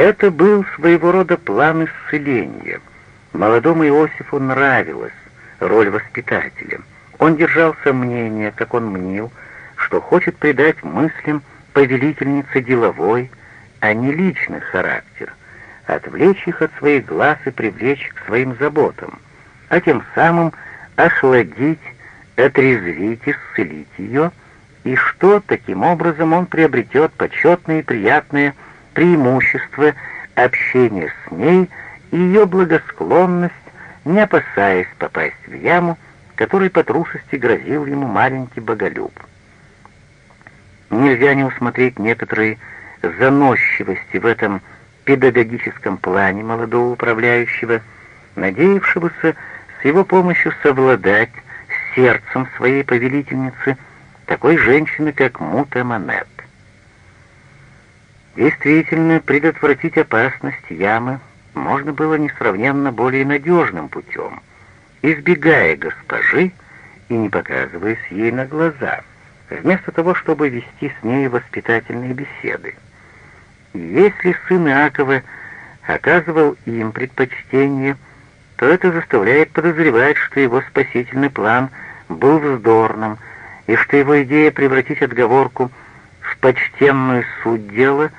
Это был своего рода план исцеления. Молодому Иосифу нравилась роль воспитателя. Он держался мнения, как он мнил, что хочет придать мыслям повелительнице деловой, а не личный характер, отвлечь их от своих глаз и привлечь к своим заботам, а тем самым охладить, отрезвить, исцелить ее, и что таким образом он приобретет почетные и приятные преимущества общения с ней и ее благосклонность, не опасаясь попасть в яму, которой по трусости грозил ему маленький боголюб. Нельзя не усмотреть некоторые заносчивости в этом педагогическом плане молодого управляющего, надеявшегося с его помощью совладать сердцем своей повелительницы, такой женщины, как Мута Манет. Действительно, предотвратить опасность ямы можно было несравненно более надежным путем, избегая госпожи и не показываясь ей на глаза, вместо того, чтобы вести с ней воспитательные беседы. Если сын Иакова оказывал им предпочтение, то это заставляет подозревать, что его спасительный план был вздорным, и что его идея превратить отговорку в почтенную суть дела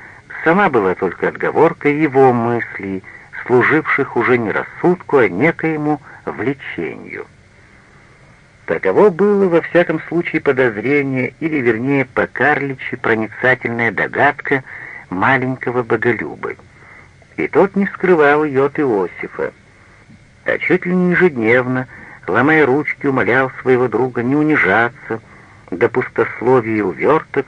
сама была только отговоркой его мыслей, служивших уже не рассудку, а некоему влечению. Таково было во всяком случае подозрение, или вернее покарличи проницательная догадка — маленького боголюба. И тот не скрывал ее от Иосифа, а чуть ли не ежедневно, ломая ручки, умолял своего друга не унижаться, до пустословия и уверток,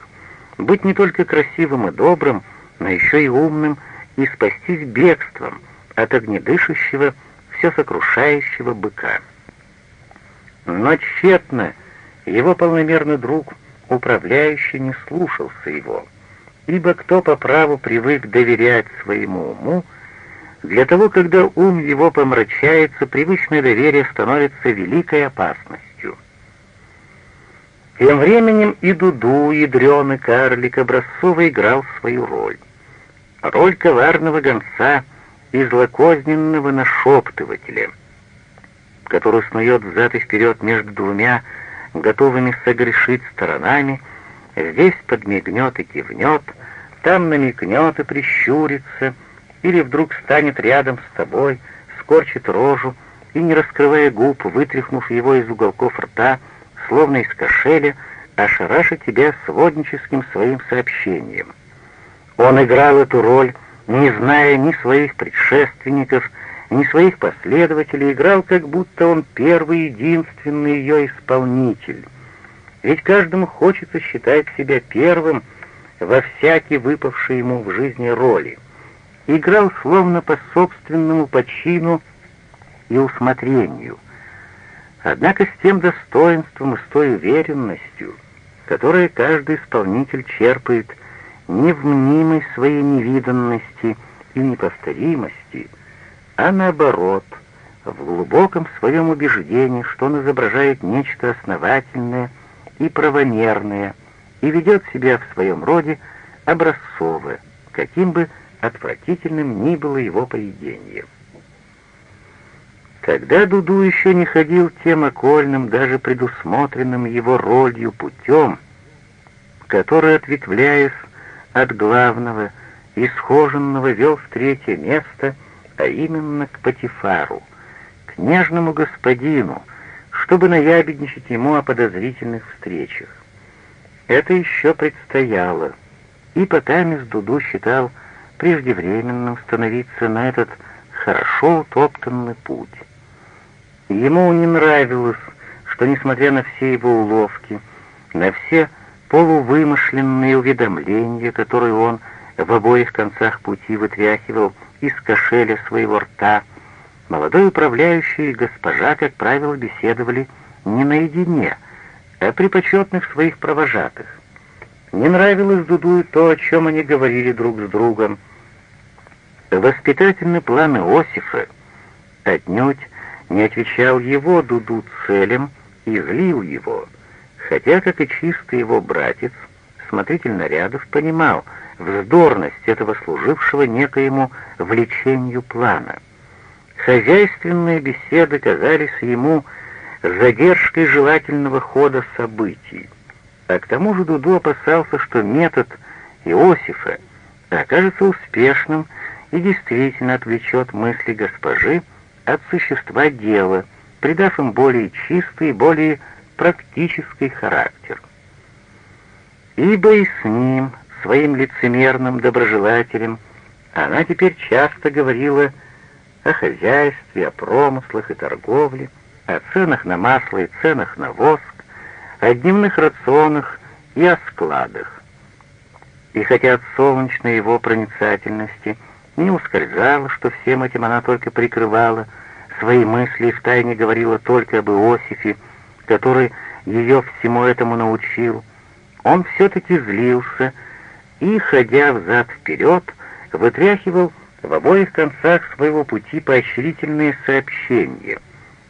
быть не только красивым и добрым, но еще и умным, и спастись бегством от огнедышащего, все сокрушающего быка. Но тщетно его полномерный друг, управляющий, не слушался его — Ибо кто по праву привык доверять своему уму, для того, когда ум его помрачается, привычное доверие становится великой опасностью. Тем временем и Дуду, и дрёный карлик Образцова играл свою роль. Роль коварного гонца и злокозненного нашептывателя, который снует взад и вперед между двумя, готовыми согрешить сторонами — Здесь подмигнет и кивнет, там намекнет и прищурится, или вдруг станет рядом с тобой, скорчит рожу и, не раскрывая губ, вытряхнув его из уголков рта, словно из кошеля, ошарашит тебя сводническим своим сообщением. Он играл эту роль, не зная ни своих предшественников, ни своих последователей, играл, как будто он первый единственный ее исполнитель. Ведь каждому хочется считать себя первым во всякой выпавшей ему в жизни роли. Играл словно по собственному почину и усмотрению. Однако с тем достоинством и с той уверенностью, которое каждый исполнитель черпает не в мнимой своей невиданности и неповторимости, а наоборот, в глубоком своем убеждении, что он изображает нечто основательное — и правомерное, и ведет себя в своем роде образцово, каким бы отвратительным ни было его поведение. Когда Дуду еще не ходил тем окольным, даже предусмотренным его ролью путем, который, ответвляясь от главного, исхоженного, вел в третье место, а именно к Патифару, к нежному господину, чтобы наябедничать ему о подозрительных встречах. Это еще предстояло, и Потамис Дуду считал преждевременным становиться на этот хорошо утоптанный путь. Ему не нравилось, что, несмотря на все его уловки, на все полувымышленные уведомления, которые он в обоих концах пути вытряхивал из кошеля своего рта, Молодой управляющий и госпожа, как правило, беседовали не наедине, а при почетных своих провожатых. Не нравилось Дуду то, о чем они говорили друг с другом. Воспитательный план Иосифа отнюдь не отвечал его Дуду целям и злил его, хотя, как и чистый его братец, смотритель нарядов понимал, вздорность этого служившего некоему влечению плана. Хозяйственные беседы казались ему задержкой желательного хода событий. А к тому же Дуду опасался, что метод Иосифа окажется успешным и действительно отвлечет мысли госпожи от существа дела, придав им более чистый более практический характер. Ибо и с ним, своим лицемерным доброжелателем, она теперь часто говорила о хозяйстве, о промыслах и торговле, о ценах на масло и ценах на воск, о дневных рационах и о складах. И хотя от солнечной его проницательности не ускользало, что всем этим она только прикрывала свои мысли и втайне говорила только об Иосифе, который ее всему этому научил, он все-таки злился и, ходя взад-вперед, вытряхивал в обоих концах своего пути поощрительные сообщения,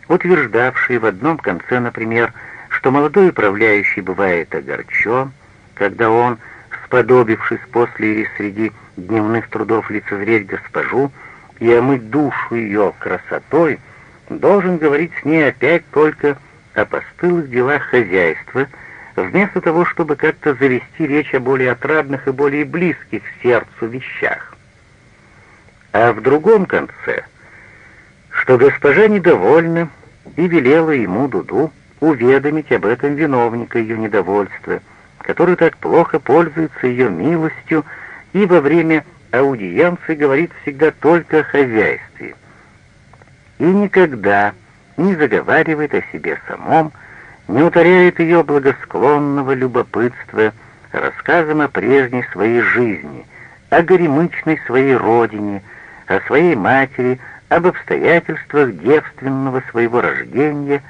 утверждавшие в одном конце, например, что молодой управляющий бывает огорчен, когда он, сподобившись после или среди дневных трудов лицезреть госпожу и омыть душу ее красотой, должен говорить с ней опять только о постылых делах хозяйства, вместо того, чтобы как-то завести речь о более отрадных и более близких сердцу вещах. А в другом конце, что госпожа недовольна и велела ему, Дуду, уведомить об этом виновника ее недовольства, который так плохо пользуется ее милостью и во время аудиенции говорит всегда только о хозяйстве. И никогда не заговаривает о себе самом, не уторяет ее благосклонного любопытства рассказом о прежней своей жизни, о горемычной своей родине, о своей матери, об обстоятельствах девственного своего рождения,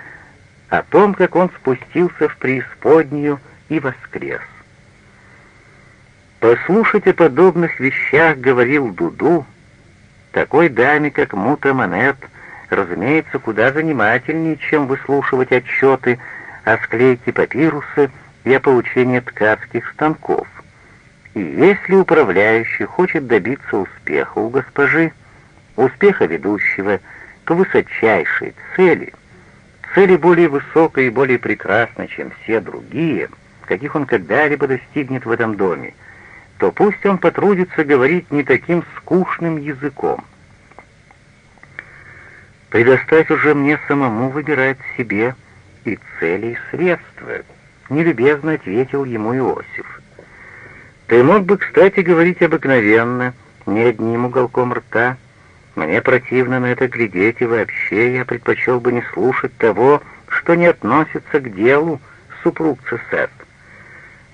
о том, как он спустился в преисподнюю и воскрес. «Послушать о подобных вещах, — говорил Дуду, — такой даме, как Мута Манет, разумеется, куда занимательнее, чем выслушивать отчеты о склейке папируса и о получении ткацких станков. И если управляющий хочет добиться успеха у госпожи, успеха ведущего к высочайшей цели — цели более высокой и более прекрасной, чем все другие, каких он когда-либо достигнет в этом доме, то пусть он потрудится говорить не таким скучным языком. Предоставь уже мне самому выбирать себе и цели, и средства, — нелюбезно ответил ему Иосиф. Ты мог бы, кстати, говорить обыкновенно, не одним уголком рта, мне противно на это глядеть, и вообще я предпочел бы не слушать того, что не относится к делу, супруг Цесет.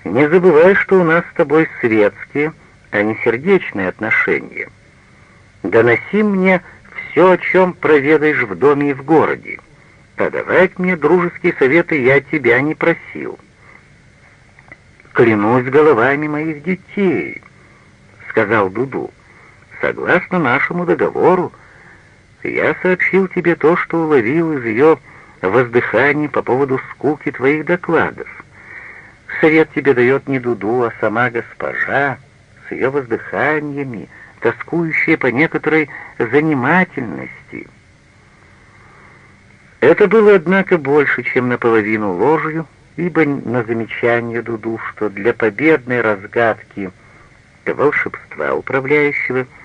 Не забывай, что у нас с тобой светские, а не сердечные отношения. Доноси мне все, о чем проведаешь в доме и в городе. А давать мне дружеские советы я тебя не просил. «Клянусь головами моих детей», — сказал Дуду. Согласно нашему договору, я сообщил тебе то, что уловил из ее воздыханий по поводу скуки твоих докладов. Совет тебе дает не Дуду, а сама госпожа, с ее воздыханиями, тоскующая по некоторой занимательности. Это было, однако, больше, чем наполовину ложью, ибо на замечание Дуду, что для победной разгадки волшебства управляющего —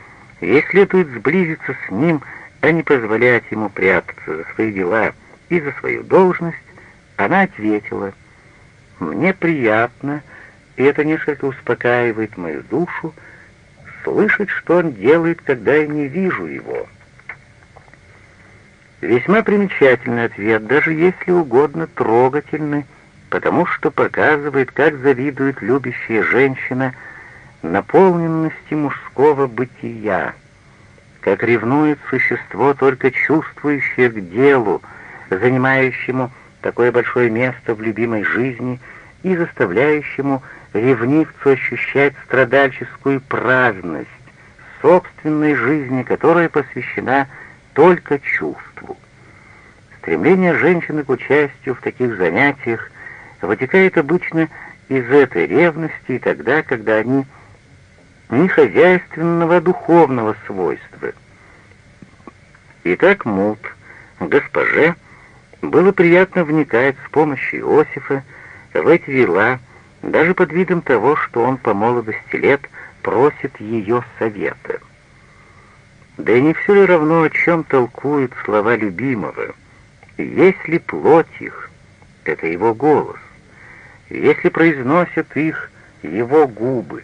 Ей следует сблизиться с ним, а не позволять ему прятаться за свои дела и за свою должность, она ответила, «Мне приятно, и это несколько успокаивает мою душу, слышать, что он делает, когда я не вижу его». Весьма примечательный ответ, даже если угодно трогательный, потому что показывает, как завидует любящая женщина — наполненности мужского бытия, как ревнует существо, только чувствующее к делу, занимающему такое большое место в любимой жизни и заставляющему ревнивцу ощущать страдальческую праздность собственной жизни, которая посвящена только чувству. Стремление женщины к участию в таких занятиях вытекает обычно из этой ревности и тогда, когда они не хозяйственного, а духовного свойства. И так Мут, госпоже, было приятно вникать с помощью Иосифа в эти дела, даже под видом того, что он по молодости лет просит ее совета. Да и не все ли равно, о чем толкуют слова любимого? Если плоть их — это его голос, если произносят их его губы,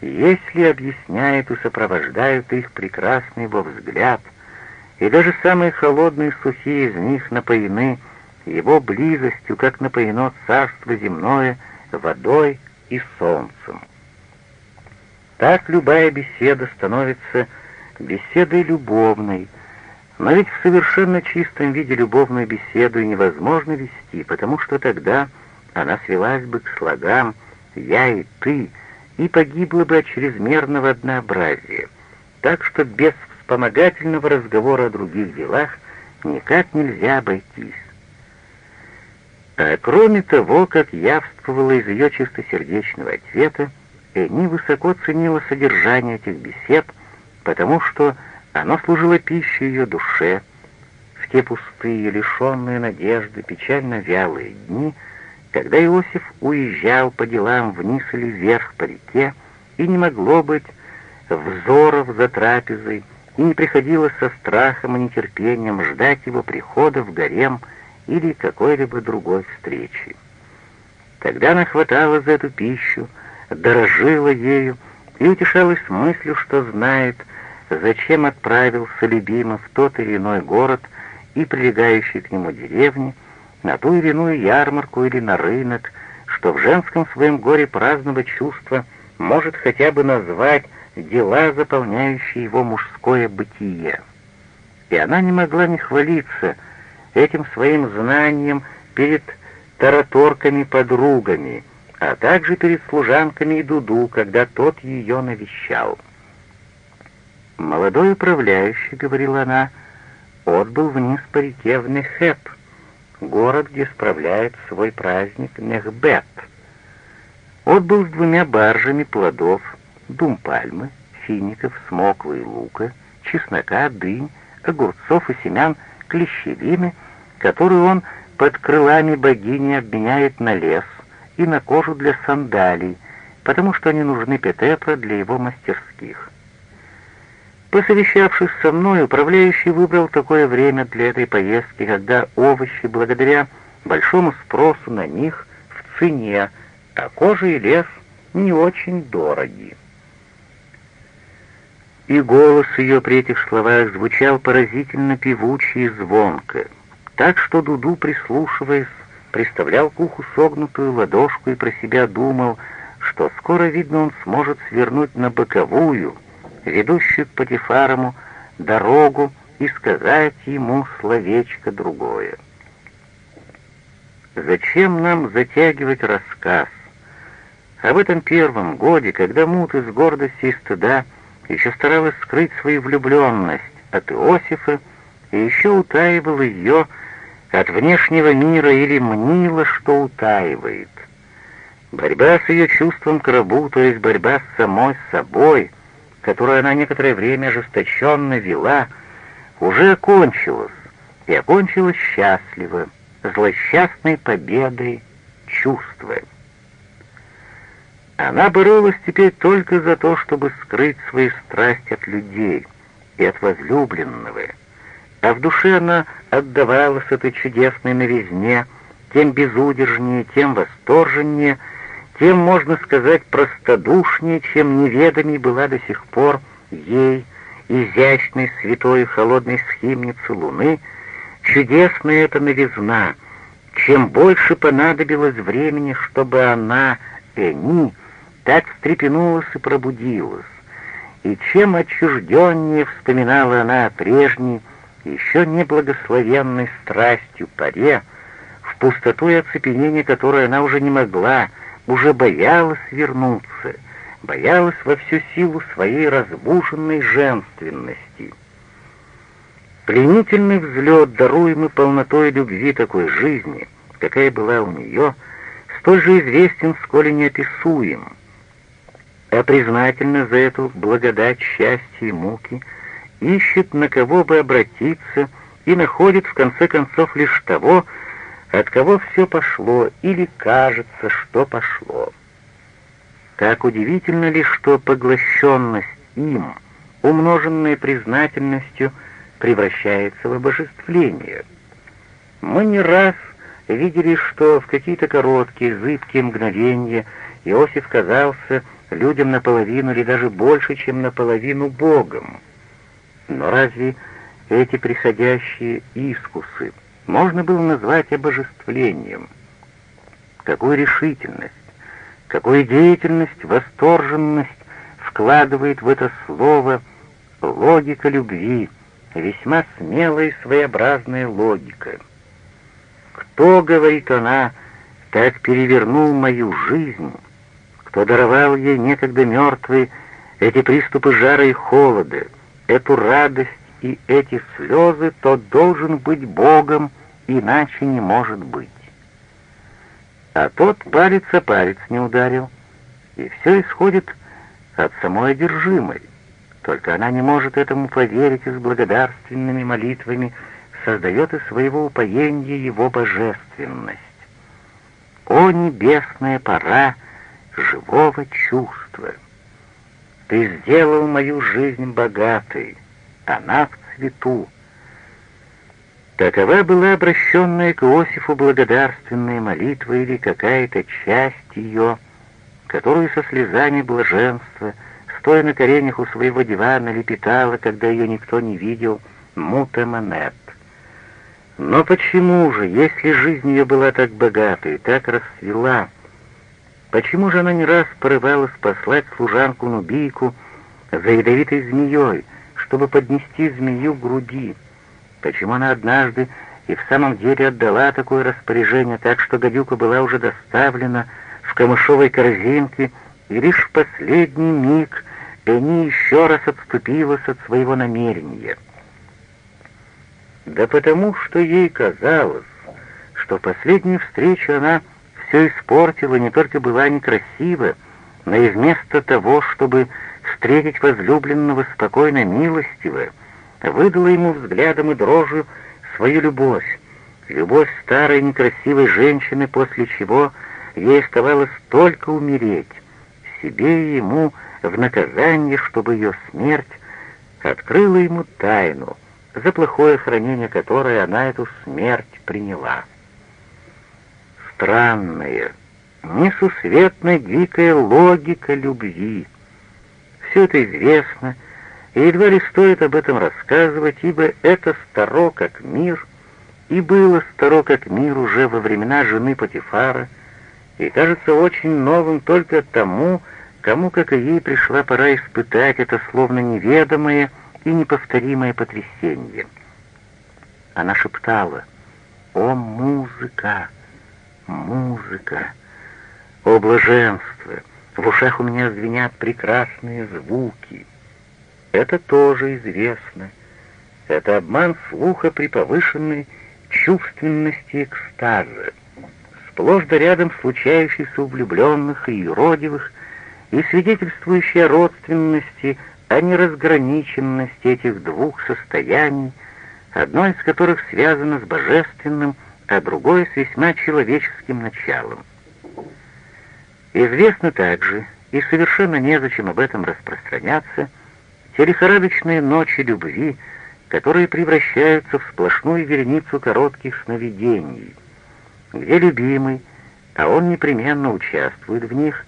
если объясняют и сопровождают их прекрасный его взгляд, и даже самые холодные сухие из них напоены его близостью, как напоено царство земное водой и солнцем. Так любая беседа становится беседой любовной, но ведь в совершенно чистом виде любовную беседу невозможно вести, потому что тогда она свелась бы к слогам «я» и «ты», и погибла бы от чрезмерного однообразия. Так что без вспомогательного разговора о других делах никак нельзя обойтись. А кроме того, как явствовало из ее чистосердечного ответа, Эни высоко ценила содержание этих бесед, потому что оно служило пищей ее душе. В те пустые, лишенные надежды, печально вялые дни, когда Иосиф уезжал по делам вниз или вверх по реке, и не могло быть взоров за трапезой, и не приходилось со страхом и нетерпением ждать его прихода в гарем или какой-либо другой встречи. Тогда она хватала за эту пищу, дорожила ею и утешалась мыслью, что знает, зачем отправился любимый в тот или иной город и прилегающие к нему деревни, на ту или иную ярмарку или на рынок, что в женском своем горе праздного чувства может хотя бы назвать дела, заполняющие его мужское бытие. И она не могла не хвалиться этим своим знанием перед тараторками-подругами, а также перед служанками и Дуду, когда тот ее навещал. «Молодой управляющий», — говорила она, — «отбыл вниз по реке в Нехеп, город, где справляет свой праздник Нехбет. Отбыл с двумя баржами плодов, дум пальмы, фиников, смоквы и лука, чеснока, дынь, огурцов и семян клещевины, которую он под крылами богини обменяет на лес и на кожу для сандалий, потому что они нужны Петепра для его мастерских. Посовещавшись со мной, управляющий выбрал такое время для этой поездки, когда овощи, благодаря большому спросу на них, в цене, а кожа и лес не очень дороги. И голос ее при этих словах звучал поразительно певучий и звонко, так что Дуду, прислушиваясь, приставлял к уху согнутую ладошку и про себя думал, что скоро, видно, он сможет свернуть на боковую, ведущую к Патифарому, дорогу и сказать ему словечко другое. Зачем нам затягивать рассказ? Об этом первом годе, когда Мут из гордости и стыда еще старалась скрыть свою влюбленность от Иосифа и еще утаивала ее от внешнего мира или мнила, что утаивает. Борьба с ее чувством к рабу, то есть борьба с самой собой, которую она некоторое время ожесточенно вела, уже окончилась, и окончилась счастливо, злосчастной победой чувства. Она боролась теперь только за то, чтобы скрыть свои страсти от людей и от возлюбленного, а в душе она отдавалась этой чудесной новизне, тем безудержнее, тем восторженнее, тем, можно сказать, простодушнее, чем неведомей была до сих пор ей, изящной, святой и холодной схимницы луны, чудесная эта новизна, чем больше понадобилось времени, чтобы она, Эни, так встрепенулась и пробудилась, и чем отчужденнее вспоминала она о прежней, еще неблагословенной страстью паре, в пустоту и оцепенение которой она уже не могла, уже боялась вернуться, боялась во всю силу своей разбуженной женственности. Пленительный взлет, даруемый полнотой любви такой жизни, какая была у нее, столь же известен, сколь и неописуем — а признательно за эту благодать счастья и муки, ищет, на кого бы обратиться, и находит в конце концов лишь того, от кого все пошло или кажется, что пошло. Так удивительно ли, что поглощенность им, умноженная признательностью, превращается в обожествление. Мы не раз видели, что в какие-то короткие, зыбкие мгновения Иосиф казался людям наполовину или даже больше, чем наполовину Богом. Но разве эти приходящие искусы можно было назвать обожествлением? Какую решительность, какую деятельность, восторженность вкладывает в это слово логика любви, весьма смелая и своеобразная логика. Кто, говорит она, так перевернул мою жизнь, кто даровал ей некогда мертвые эти приступы жара и холода, эту радость и эти слезы, тот должен быть Богом, иначе не может быть. А тот палец о палец не ударил, и все исходит от самой одержимой. Только она не может этому поверить и с благодарственными молитвами создает из своего упоения его божественность. О небесная пора живого чувства! Ты сделал мою жизнь богатой, она в цвету. Такова была обращенная к Иосифу благодарственная молитва или какая-то часть ее, которую со слезами блаженства — стоя на коленях у своего дивана, лепетала, когда ее никто не видел, Мута Манет. Но почему же, если жизнь ее была так богата и так расцвела, почему же она не раз порывалась послать служанку-нубийку за ядовитой змеей, чтобы поднести змею к груди? Почему она однажды и в самом деле отдала такое распоряжение, так что гадюка была уже доставлена в камышовой корзинке, и лишь в последний миг Пенни еще раз отступилась от своего намерения. Да потому, что ей казалось, что последнюю встречу она все испортила, не только была некрасива, но и вместо того, чтобы встретить возлюбленного спокойно милостиво, выдала ему взглядом и дрожью свою любовь, любовь старой некрасивой женщины, после чего ей оставалось только умереть, себе и ему, в наказание, чтобы ее смерть открыла ему тайну, за плохое хранение которой она эту смерть приняла. Странная, несусветная дикая логика любви. Все это известно, и едва ли стоит об этом рассказывать, ибо это старо как мир, и было старо как мир уже во времена жены Патифара, и кажется очень новым только тому, Кому, как и ей, пришла пора испытать это словно неведомое и неповторимое потрясение. Она шептала «О, музыка! Музыка! О, блаженство! В ушах у меня звенят прекрасные звуки!» Это тоже известно. Это обман слуха при повышенной чувственности экстаза, сплошь да рядом случающийся у влюбленных и юродивых, и свидетельствующие о родственности, о неразграниченности этих двух состояний, одно из которых связано с божественным, а другое с весьма человеческим началом. Известно также, и совершенно незачем об этом распространяться, те лихорадочные ночи любви, которые превращаются в сплошную вереницу коротких сновидений, где любимый, а он непременно участвует в них,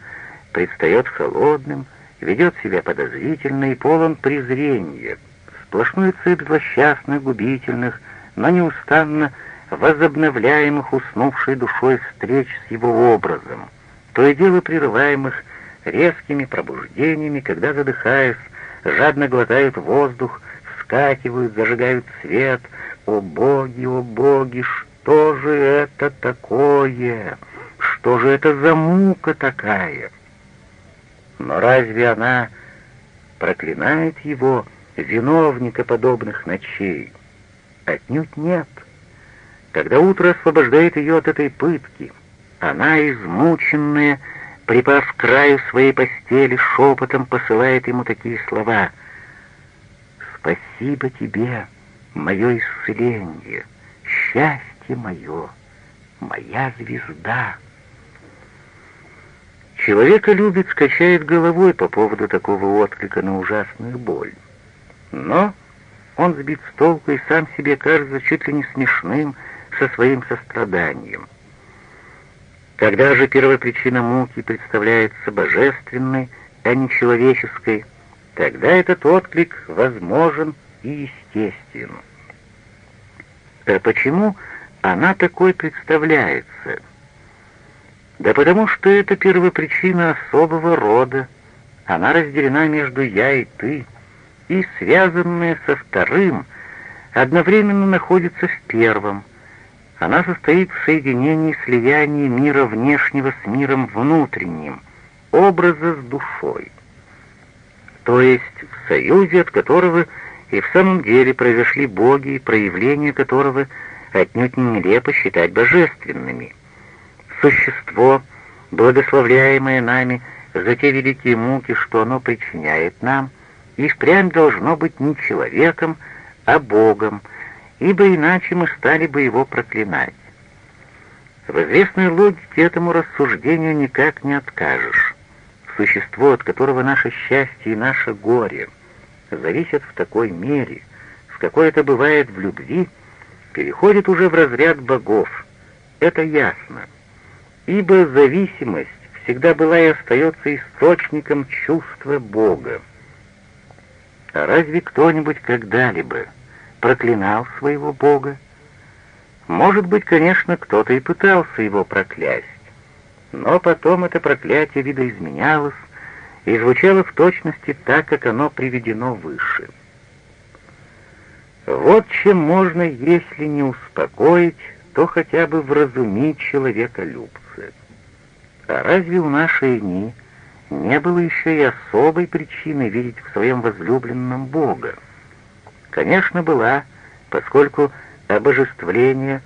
предстает холодным, ведет себя подозрительно и полон презрения, сплошную цепь злосчастных, губительных, но неустанно возобновляемых уснувшей душой встреч с его образом, то и дело прерываемых резкими пробуждениями, когда, задыхаясь, жадно глотают воздух, вскакивают, зажигают свет. О боги, о боги, что же это такое? Что же это за мука такая? Но разве она проклинает его, виновника подобных ночей? Отнюдь нет. Когда утро освобождает ее от этой пытки, она, измученная, припав к краю своей постели, шепотом посылает ему такие слова «Спасибо тебе, мое исцеление, счастье мое, моя звезда». Человека любит, скачает головой по поводу такого отклика на ужасную боль. Но он сбит с толку и сам себе кажется чуть ли не смешным со своим состраданием. Когда же первопричина муки представляется божественной, а не человеческой, тогда этот отклик возможен и естествен. А почему она такой представляется? Да потому что это первопричина особого рода. Она разделена между «я» и «ты», и, связанная со вторым, одновременно находится в первом — она состоит в соединении слиянии мира внешнего с миром внутренним, образа с душой. То есть в союзе, от которого и в самом деле произошли боги, и проявления которого отнюдь не нелепо считать божественными. Существо, благословляемое нами за те великие муки, что оно причиняет нам, и впрямь должно быть не человеком, а Богом, ибо иначе мы стали бы его проклинать. В известной логике этому рассуждению никак не откажешь. Существо, от которого наше счастье и наше горе зависят в такой мере, в какой это бывает в любви, переходит уже в разряд богов. Это ясно. Ибо зависимость всегда была и остается источником чувства Бога. А разве кто-нибудь когда-либо проклинал своего Бога? Может быть, конечно, кто-то и пытался его проклясть, но потом это проклятие видоизменялось и звучало в точности так, как оно приведено выше. Вот чем можно, если не успокоить, то хотя бы вразумить человека-любца. А разве у нашей дни не было еще и особой причины видеть в своем возлюбленном Бога? Конечно, была, поскольку обожествление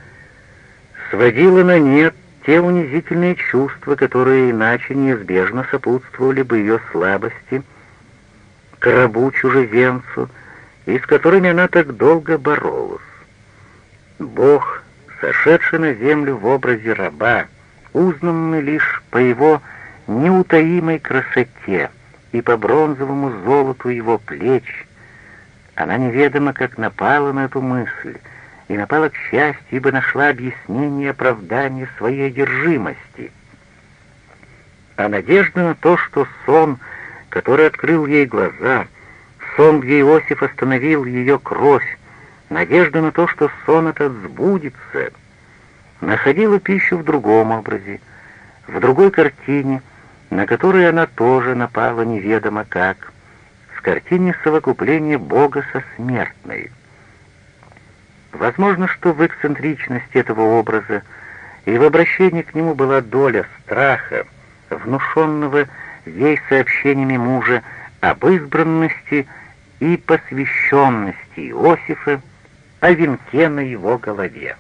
сводило на нет те унизительные чувства, которые иначе неизбежно сопутствовали бы ее слабости, к рабу-чужеземцу, и с которыми она так долго боролась. Бог, сошедший на землю в образе раба, узнанный лишь по его неутаимой красоте и по бронзовому золоту его плеч, она неведомо как напала на эту мысль, и напала к счастью, ибо нашла объяснение и оправдание своей одержимости. А надежда на то, что сон, который открыл ей глаза, сон, где Иосиф остановил ее кровь, надежда на то, что сон этот сбудется, находила пищу в другом образе, в другой картине, на которой она тоже напала неведомо как — в картине совокупления Бога со смертной. Возможно, что в эксцентричности этого образа и в обращении к нему была доля страха, внушенного ей сообщениями мужа об избранности и посвященности Иосифа, о венке на его голове.